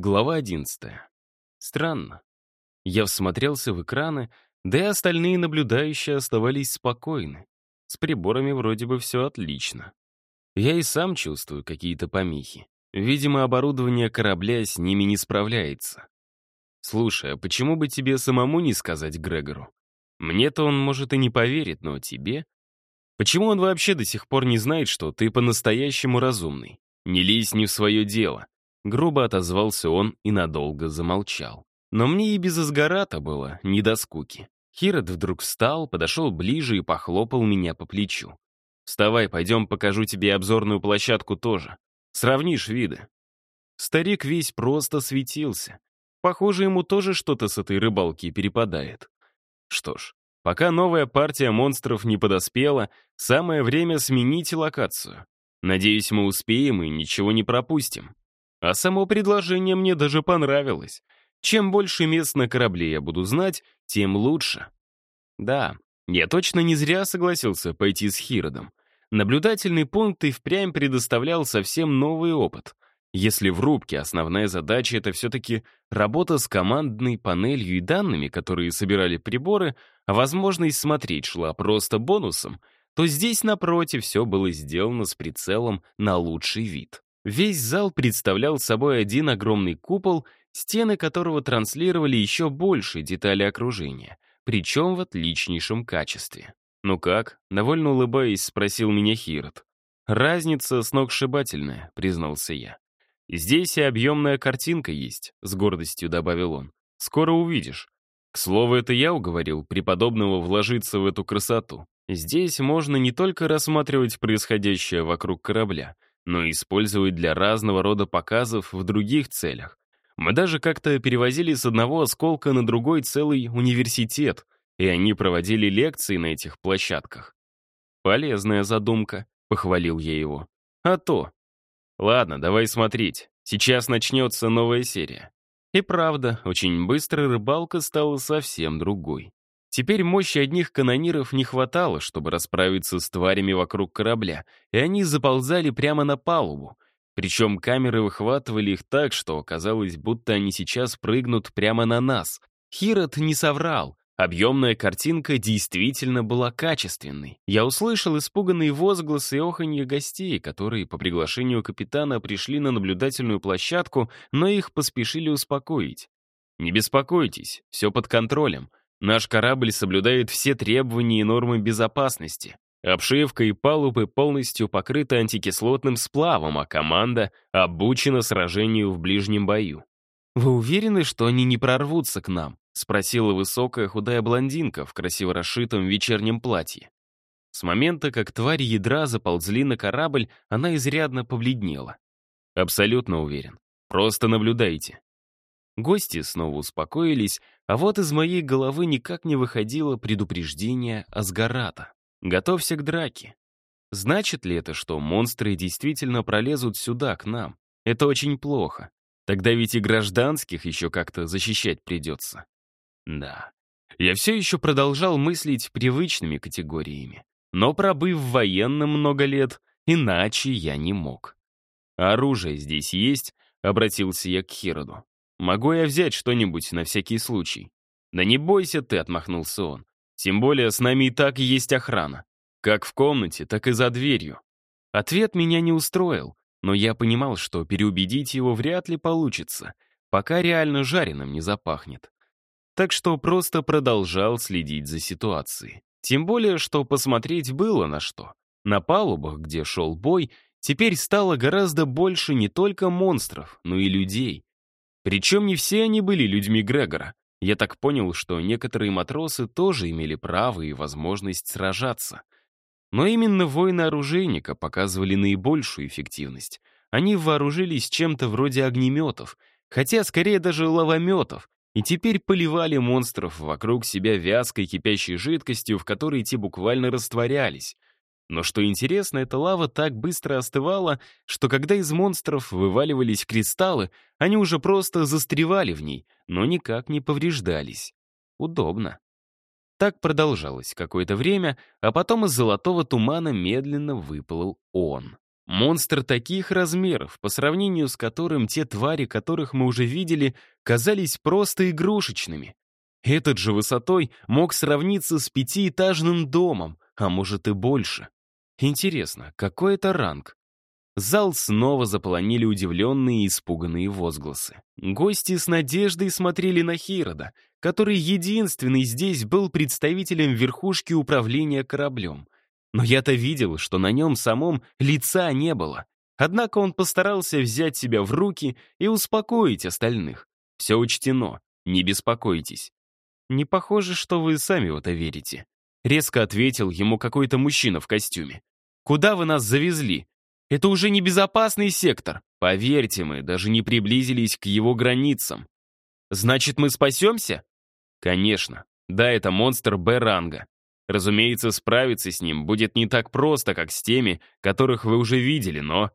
Глава 11. Странно. Я всмотрелся в экраны, да и остальные наблюдающие оставались спокойны. С приборами вроде бы все отлично. Я и сам чувствую какие-то помехи. Видимо, оборудование корабля с ними не справляется. Слушай, а почему бы тебе самому не сказать Грегору? Мне-то он, может, и не поверит, но тебе? Почему он вообще до сих пор не знает, что ты по-настоящему разумный? Не лезь не в свое дело. Грубо отозвался он и надолго замолчал. Но мне и без изгората было, не до скуки. Хирот вдруг встал, подошел ближе и похлопал меня по плечу. «Вставай, пойдем покажу тебе обзорную площадку тоже. Сравнишь виды». Старик весь просто светился. Похоже, ему тоже что-то с этой рыбалки перепадает. Что ж, пока новая партия монстров не подоспела, самое время сменить локацию. Надеюсь, мы успеем и ничего не пропустим. А само предложение мне даже понравилось. Чем больше мест на корабле я буду знать, тем лучше. Да, я точно не зря согласился пойти с Хиродом. Наблюдательный пункт и впрямь предоставлял совсем новый опыт. Если в рубке основная задача — это все-таки работа с командной панелью и данными, которые собирали приборы, а возможность смотреть шла просто бонусом, то здесь, напротив, все было сделано с прицелом на лучший вид. Весь зал представлял собой один огромный купол, стены которого транслировали еще больше деталей окружения, причем в отличнейшем качестве. «Ну как?» — довольно улыбаясь, спросил меня Хирот. «Разница сногсшибательная», — признался я. «Здесь и объемная картинка есть», — с гордостью добавил он. «Скоро увидишь». К слову, это я уговорил преподобного вложиться в эту красоту. Здесь можно не только рассматривать происходящее вокруг корабля — но использовать для разного рода показов в других целях. Мы даже как-то перевозили с одного осколка на другой целый университет, и они проводили лекции на этих площадках. «Полезная задумка», — похвалил я его. «А то». «Ладно, давай смотреть. Сейчас начнется новая серия». И правда, очень быстро рыбалка стала совсем другой. Теперь мощи одних канониров не хватало, чтобы расправиться с тварями вокруг корабля, и они заползали прямо на палубу. Причем камеры выхватывали их так, что казалось, будто они сейчас прыгнут прямо на нас. Хирот не соврал. Объемная картинка действительно была качественной. Я услышал испуганные возгласы и оханье гостей, которые по приглашению капитана пришли на наблюдательную площадку, но их поспешили успокоить. «Не беспокойтесь, все под контролем. Наш корабль соблюдает все требования и нормы безопасности. Обшивка и палубы полностью покрыты антикислотным сплавом, а команда обучена сражению в ближнем бою. «Вы уверены, что они не прорвутся к нам?» — спросила высокая худая блондинка в красиво расшитом вечернем платье. С момента, как твари ядра заползли на корабль, она изрядно побледнела. «Абсолютно уверен. Просто наблюдайте. Гости снова успокоились, а вот из моей головы никак не выходило предупреждение Асгарата. «Готовься к драке». Значит ли это, что монстры действительно пролезут сюда, к нам? Это очень плохо. Тогда ведь и гражданских еще как-то защищать придется. Да. Я все еще продолжал мыслить привычными категориями. Но пробыв в военном много лет, иначе я не мог. «Оружие здесь есть?» — обратился я к Хироду. Могу я взять что-нибудь на всякий случай?» «Да не бойся ты», — отмахнулся он. «Тем более с нами и так есть охрана. Как в комнате, так и за дверью». Ответ меня не устроил, но я понимал, что переубедить его вряд ли получится, пока реально жареным не запахнет. Так что просто продолжал следить за ситуацией. Тем более, что посмотреть было на что. На палубах, где шел бой, теперь стало гораздо больше не только монстров, но и людей. Причем не все они были людьми Грегора. Я так понял, что некоторые матросы тоже имели право и возможность сражаться. Но именно воины-оружейника показывали наибольшую эффективность. Они вооружились чем-то вроде огнеметов, хотя скорее даже лавометов, и теперь поливали монстров вокруг себя вязкой кипящей жидкостью, в которой те буквально растворялись. Но что интересно, эта лава так быстро остывала, что когда из монстров вываливались кристаллы, они уже просто застревали в ней, но никак не повреждались. Удобно. Так продолжалось какое-то время, а потом из золотого тумана медленно выплыл он. Монстр таких размеров, по сравнению с которым те твари, которых мы уже видели, казались просто игрушечными. Этот же высотой мог сравниться с пятиэтажным домом, а может и больше. Интересно, какой это ранг? Зал снова заполонили удивленные и испуганные возгласы. Гости с надеждой смотрели на Хирода, который единственный здесь был представителем верхушки управления кораблем. Но я-то видел, что на нем самом лица не было. Однако он постарался взять себя в руки и успокоить остальных. Все учтено, не беспокойтесь. Не похоже, что вы сами в это верите. Резко ответил ему какой-то мужчина в костюме. «Куда вы нас завезли? Это уже не безопасный сектор. Поверьте, мы даже не приблизились к его границам. Значит, мы спасемся? Конечно. Да, это монстр Б-ранга. Разумеется, справиться с ним будет не так просто, как с теми, которых вы уже видели, но...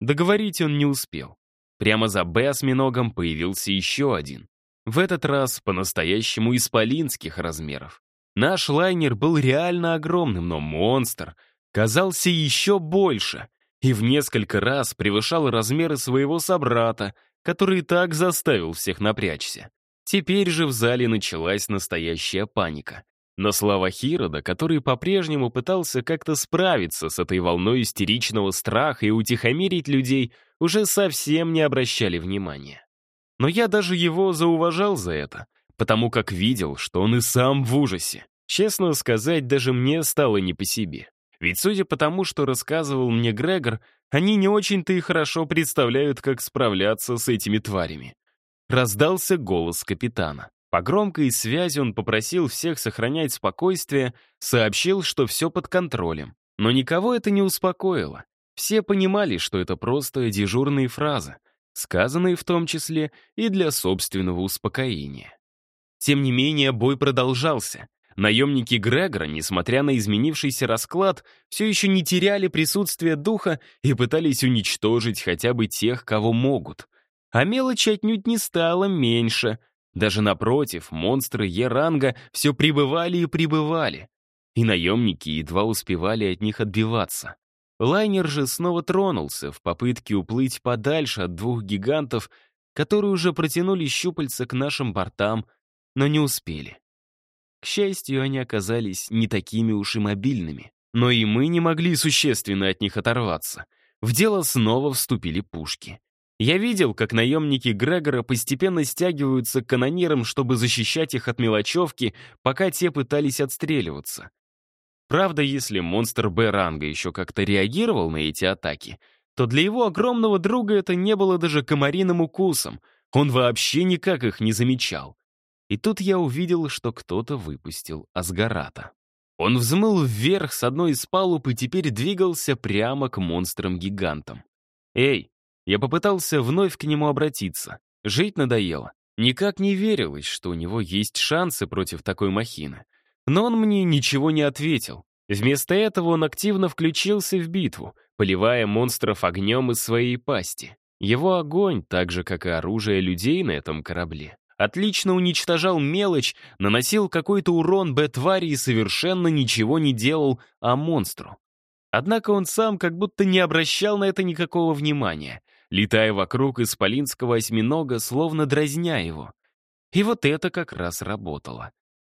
Договорить он не успел. Прямо за Б-осьминогом появился еще один. В этот раз по-настоящему исполинских размеров. Наш лайнер был реально огромным, но монстр казался еще больше и в несколько раз превышал размеры своего собрата, который так заставил всех напрячься. Теперь же в зале началась настоящая паника. Но слова Хирода, который по-прежнему пытался как-то справиться с этой волной истеричного страха и утихомирить людей, уже совсем не обращали внимания. Но я даже его зауважал за это, потому как видел, что он и сам в ужасе. Честно сказать, даже мне стало не по себе. Ведь судя по тому, что рассказывал мне Грегор, они не очень-то и хорошо представляют, как справляться с этими тварями. Раздался голос капитана. По громкой связи он попросил всех сохранять спокойствие, сообщил, что все под контролем. Но никого это не успокоило. Все понимали, что это просто дежурные фразы, сказанные в том числе и для собственного успокоения. Тем не менее, бой продолжался. Наемники Грегора, несмотря на изменившийся расклад, все еще не теряли присутствие духа и пытались уничтожить хотя бы тех, кого могут. А мелочи отнюдь не стало меньше. Даже напротив, монстры Е-ранга все прибывали и прибывали. И наемники едва успевали от них отбиваться. Лайнер же снова тронулся в попытке уплыть подальше от двух гигантов, которые уже протянули щупальца к нашим бортам, но не успели. К счастью, они оказались не такими уж и мобильными. Но и мы не могли существенно от них оторваться. В дело снова вступили пушки. Я видел, как наемники Грегора постепенно стягиваются к канонирам, чтобы защищать их от мелочевки, пока те пытались отстреливаться. Правда, если монстр Б-ранга еще как-то реагировал на эти атаки, то для его огромного друга это не было даже комариным укусом, он вообще никак их не замечал. И тут я увидел, что кто-то выпустил Асгарата. Он взмыл вверх с одной из палуб и теперь двигался прямо к монстрам-гигантам. «Эй, я попытался вновь к нему обратиться. Жить надоело. Никак не верилось, что у него есть шансы против такой махины. Но он мне ничего не ответил. Вместо этого он активно включился в битву, поливая монстров огнем из своей пасти. Его огонь, так же, как и оружие людей на этом корабле, отлично уничтожал мелочь, наносил какой-то урон Б-твари и совершенно ничего не делал а монстру. Однако он сам как будто не обращал на это никакого внимания — летая вокруг исполинского осьминога, словно дразня его. И вот это как раз работало.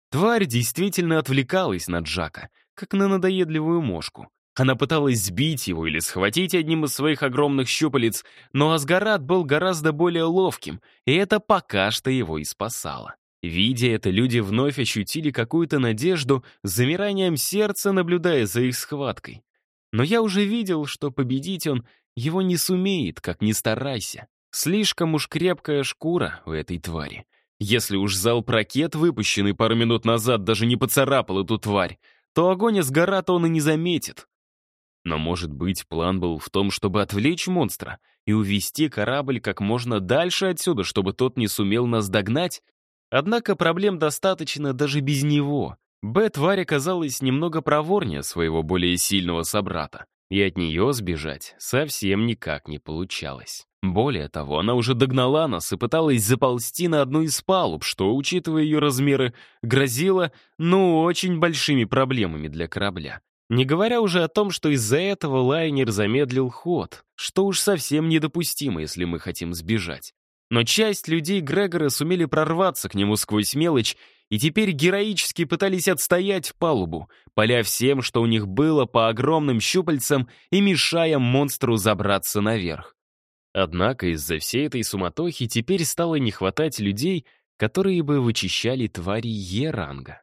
Тварь действительно отвлекалась на Джака, как на надоедливую мошку. Она пыталась сбить его или схватить одним из своих огромных щупалец, но Асгарат был гораздо более ловким, и это пока что его и спасало. Видя это, люди вновь ощутили какую-то надежду, с замиранием сердца наблюдая за их схваткой. Но я уже видел, что победить он его не сумеет, как ни старайся. Слишком уж крепкая шкура у этой твари. Если уж залп ракет, выпущенный пару минут назад, даже не поцарапал эту тварь, то огонь из гора-то он и не заметит. Но, может быть, план был в том, чтобы отвлечь монстра и увести корабль как можно дальше отсюда, чтобы тот не сумел нас догнать? Однако проблем достаточно даже без него. Б-тварь оказалась немного проворнее своего более сильного собрата и от нее сбежать совсем никак не получалось. Более того, она уже догнала нас и пыталась заползти на одну из палуб, что, учитывая ее размеры, грозило, ну, очень большими проблемами для корабля. Не говоря уже о том, что из-за этого лайнер замедлил ход, что уж совсем недопустимо, если мы хотим сбежать. Но часть людей Грегора сумели прорваться к нему сквозь мелочь и теперь героически пытались отстоять палубу, поля всем, что у них было по огромным щупальцам и мешая монстру забраться наверх. Однако из-за всей этой суматохи теперь стало не хватать людей, которые бы вычищали твари Е-ранга.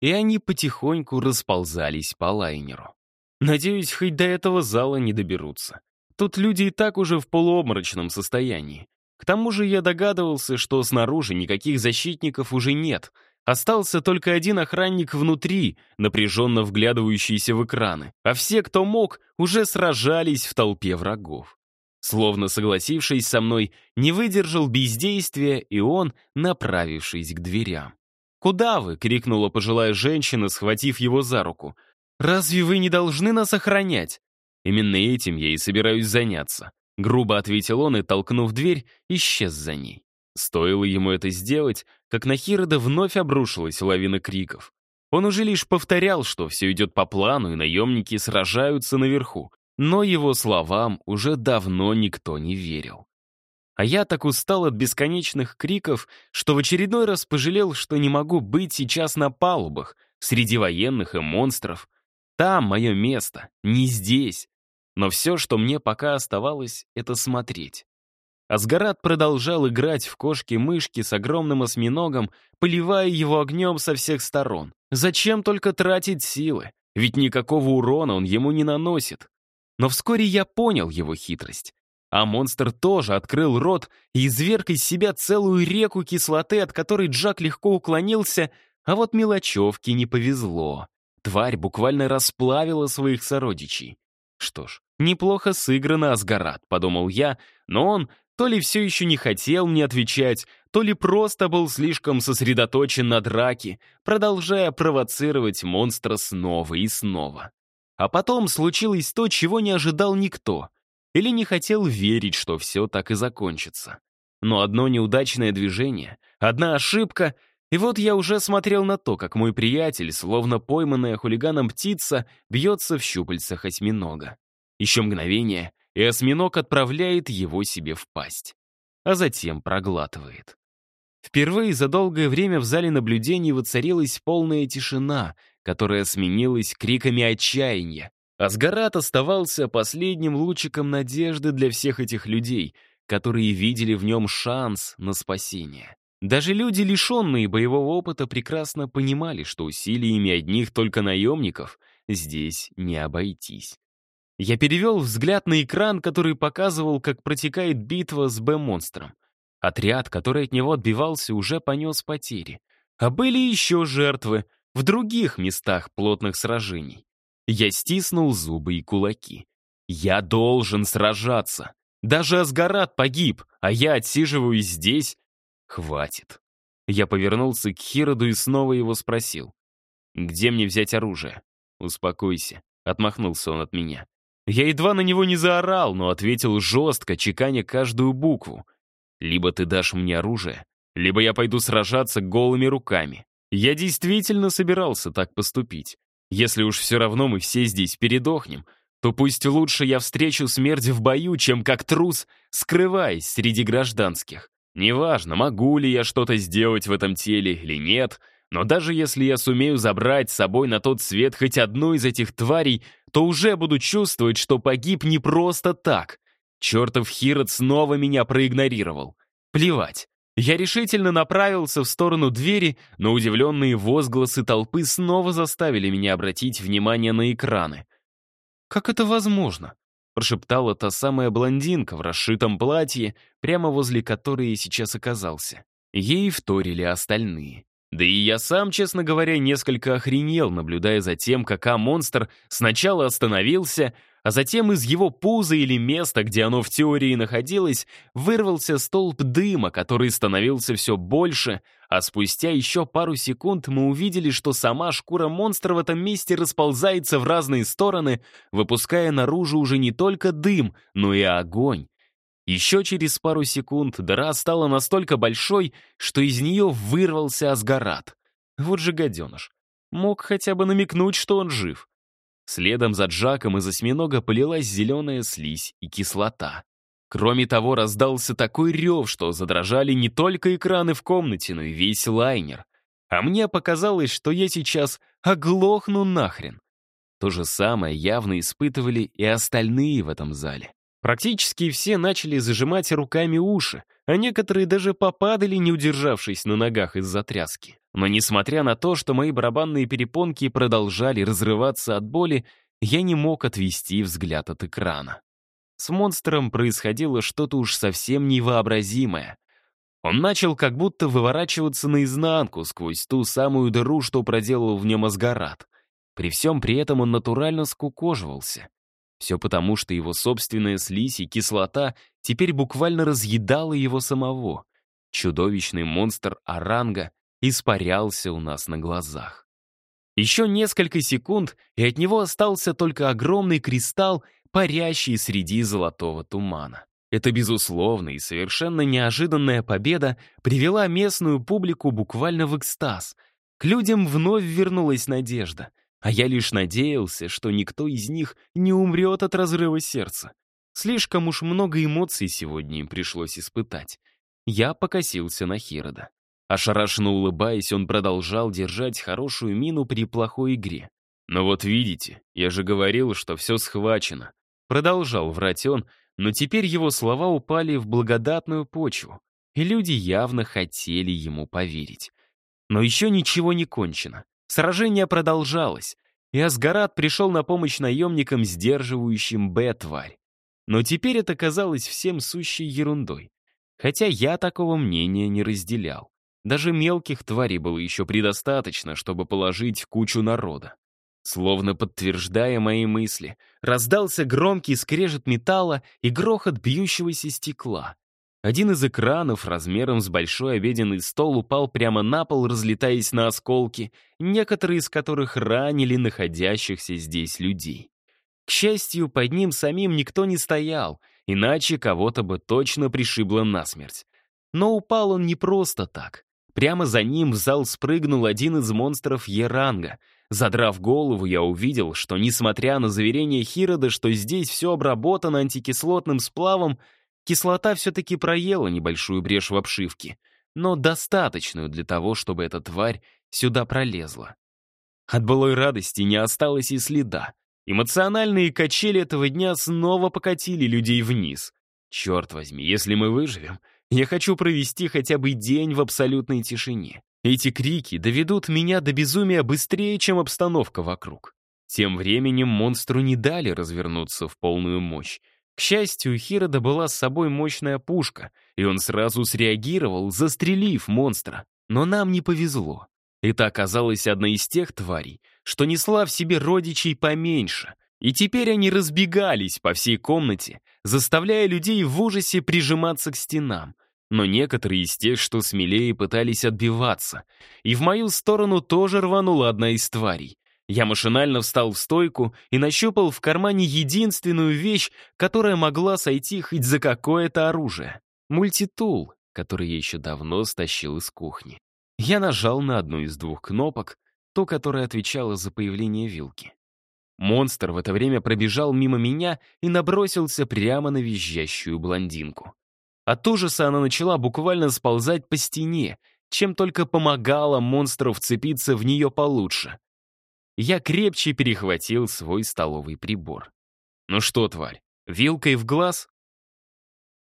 И они потихоньку расползались по лайнеру. Надеюсь, хоть до этого зала не доберутся. Тут люди и так уже в полуобморочном состоянии. К тому же я догадывался, что снаружи никаких защитников уже нет — Остался только один охранник внутри, напряженно вглядывающийся в экраны, а все, кто мог, уже сражались в толпе врагов. Словно согласившись со мной, не выдержал бездействия и он, направившись к дверям. «Куда вы?» — крикнула пожилая женщина, схватив его за руку. «Разве вы не должны нас охранять?» «Именно этим я и собираюсь заняться», — грубо ответил он и, толкнув дверь, исчез за ней. Стоило ему это сделать, как на Хирода вновь обрушилась лавина криков. Он уже лишь повторял, что все идет по плану, и наемники сражаются наверху. Но его словам уже давно никто не верил. А я так устал от бесконечных криков, что в очередной раз пожалел, что не могу быть сейчас на палубах, среди военных и монстров. Там мое место, не здесь. Но все, что мне пока оставалось, это смотреть. Асгарат продолжал играть в кошки-мышки с огромным осьминогом, поливая его огнем со всех сторон. Зачем только тратить силы? Ведь никакого урона он ему не наносит. Но вскоре я понял его хитрость. А монстр тоже открыл рот и изверг из себя целую реку кислоты, от которой Джак легко уклонился, а вот мелочевке не повезло. Тварь буквально расплавила своих сородичей. Что ж, неплохо сыграно, Асгарат, подумал я, но он то ли все еще не хотел мне отвечать, то ли просто был слишком сосредоточен на драке, продолжая провоцировать монстра снова и снова. А потом случилось то, чего не ожидал никто. Или не хотел верить, что все так и закончится. Но одно неудачное движение, одна ошибка, и вот я уже смотрел на то, как мой приятель, словно пойманная хулиганом птица, бьется в щупальцах осьминога. Еще мгновение, и осьминог отправляет его себе в пасть, а затем проглатывает. Впервые за долгое время в зале наблюдений воцарилась полная тишина, которая сменилась криками отчаяния. Асгарат оставался последним лучиком надежды для всех этих людей, которые видели в нем шанс на спасение. Даже люди, лишенные боевого опыта, прекрасно понимали, что усилиями одних только наемников здесь не обойтись. Я перевел взгляд на экран, который показывал, как протекает битва с Б-монстром. Отряд, который от него отбивался, уже понес потери. А были еще жертвы в других местах плотных сражений. Я стиснул зубы и кулаки. Я должен сражаться. Даже Асгарат погиб, а я отсиживаюсь здесь. Хватит. Я повернулся к Хироду и снова его спросил. «Где мне взять оружие?» «Успокойся», — отмахнулся он от меня. Я едва на него не заорал, но ответил жестко, чеканя каждую букву. «Либо ты дашь мне оружие, либо я пойду сражаться голыми руками». Я действительно собирался так поступить. Если уж все равно мы все здесь передохнем, то пусть лучше я встречу смерть в бою, чем как трус, скрываясь среди гражданских. Неважно, могу ли я что-то сделать в этом теле или нет, но даже если я сумею забрать с собой на тот свет хоть одну из этих тварей, то уже буду чувствовать, что погиб не просто так. Чертов Хирот снова меня проигнорировал. Плевать. Я решительно направился в сторону двери, но удивленные возгласы толпы снова заставили меня обратить внимание на экраны. «Как это возможно?» — прошептала та самая блондинка в расшитом платье, прямо возле которой я сейчас оказался. Ей вторили остальные. Да и я сам, честно говоря, несколько охренел, наблюдая за тем, как А-монстр сначала остановился, а затем из его пуза или места, где оно в теории находилось, вырвался столб дыма, который становился все больше, а спустя еще пару секунд мы увидели, что сама шкура монстра в этом месте расползается в разные стороны, выпуская наружу уже не только дым, но и огонь. Еще через пару секунд дыра стала настолько большой, что из нее вырвался Асгарат. Вот же гаденыш. Мог хотя бы намекнуть, что он жив. Следом за Джаком из осьминога полилась зеленая слизь и кислота. Кроме того, раздался такой рев, что задрожали не только экраны в комнате, но и весь лайнер. А мне показалось, что я сейчас оглохну нахрен. То же самое явно испытывали и остальные в этом зале. Практически все начали зажимать руками уши, а некоторые даже попадали, не удержавшись на ногах из-за тряски. Но несмотря на то, что мои барабанные перепонки продолжали разрываться от боли, я не мог отвести взгляд от экрана. С монстром происходило что-то уж совсем невообразимое. Он начал как будто выворачиваться наизнанку сквозь ту самую дыру, что проделал в нем Асгарат. При всем при этом он натурально скукоживался. Все потому, что его собственная слизь и кислота теперь буквально разъедала его самого. Чудовищный монстр Аранга испарялся у нас на глазах. Еще несколько секунд, и от него остался только огромный кристалл, парящий среди золотого тумана. Эта безусловная и совершенно неожиданная победа привела местную публику буквально в экстаз. К людям вновь вернулась надежда. А я лишь надеялся, что никто из них не умрет от разрыва сердца. Слишком уж много эмоций сегодня им пришлось испытать. Я покосился на Хирода. Ошарашенно улыбаясь, он продолжал держать хорошую мину при плохой игре. «Но вот видите, я же говорил, что все схвачено». Продолжал врать он, но теперь его слова упали в благодатную почву, и люди явно хотели ему поверить. Но еще ничего не кончено. Сражение продолжалось, и Асгарат пришел на помощь наемникам, сдерживающим Б-тварь. Но теперь это казалось всем сущей ерундой. Хотя я такого мнения не разделял. Даже мелких тварей было еще предостаточно, чтобы положить кучу народа. Словно подтверждая мои мысли, раздался громкий скрежет металла и грохот бьющегося стекла. Один из экранов размером с большой обеденный стол упал прямо на пол, разлетаясь на осколки, некоторые из которых ранили находящихся здесь людей. К счастью, под ним самим никто не стоял, иначе кого-то бы точно пришибло насмерть. Но упал он не просто так. Прямо за ним в зал спрыгнул один из монстров Еранга. Задрав голову, я увидел, что, несмотря на заверение Хирода, что здесь все обработано антикислотным сплавом, Кислота все-таки проела небольшую брешь в обшивке, но достаточную для того, чтобы эта тварь сюда пролезла. От былой радости не осталось и следа. Эмоциональные качели этого дня снова покатили людей вниз. Черт возьми, если мы выживем, я хочу провести хотя бы день в абсолютной тишине. Эти крики доведут меня до безумия быстрее, чем обстановка вокруг. Тем временем монстру не дали развернуться в полную мощь. К счастью, у Хирода была с собой мощная пушка, и он сразу среагировал, застрелив монстра. Но нам не повезло. Это оказалась одна из тех тварей, что несла в себе родичей поменьше, и теперь они разбегались по всей комнате, заставляя людей в ужасе прижиматься к стенам. Но некоторые из тех, что смелее, пытались отбиваться. И в мою сторону тоже рванула одна из тварей. Я машинально встал в стойку и нащупал в кармане единственную вещь, которая могла сойти хоть за какое-то оружие. Мультитул, который я еще давно стащил из кухни. Я нажал на одну из двух кнопок, ту, которая отвечала за появление вилки. Монстр в это время пробежал мимо меня и набросился прямо на визжащую блондинку. От ужаса она начала буквально сползать по стене, чем только помогала монстру вцепиться в нее получше я крепче перехватил свой столовый прибор. «Ну что, тварь, вилкой в глаз?»